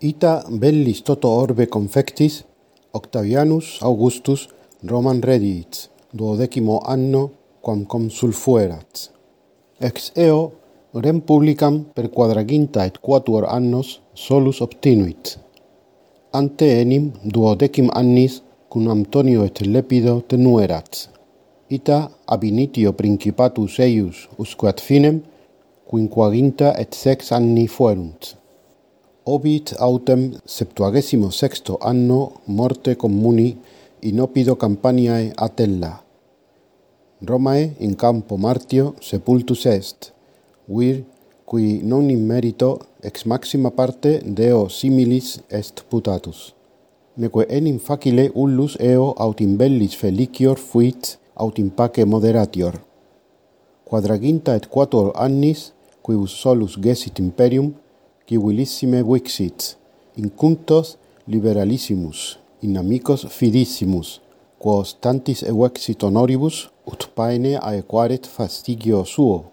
Ita bellis toto orbe confectis Octavianus Augustus Roman Redits, duodecimo anno quam consul fuerat. Ex eo rem publicam per quadraginta et quatuor annos solus obtinuit. Ante enim duodecim annis cum Antonio et Lepido tenuerat. Ita ab initio principatus eius usque ad finem quinquaginta et sex anni fuerunt. Obit autem septuagesimo sexto anno morte communi in opido Campaniae Atella. Romae in campo Martio sepultus est, vir qui non in merito ex maxima parte Deo similis est putatus. Neque enim facile ullus eo aut in bellis felicior fuit aut in pace moderatior. Quadraginta et quator annis, quibus solus gesit imperium, qui willissime vixit, incunctos liberalissimus, in amicos fidissimus, quos tantis evexit honoribus, ut paene aequaret fastigio suo.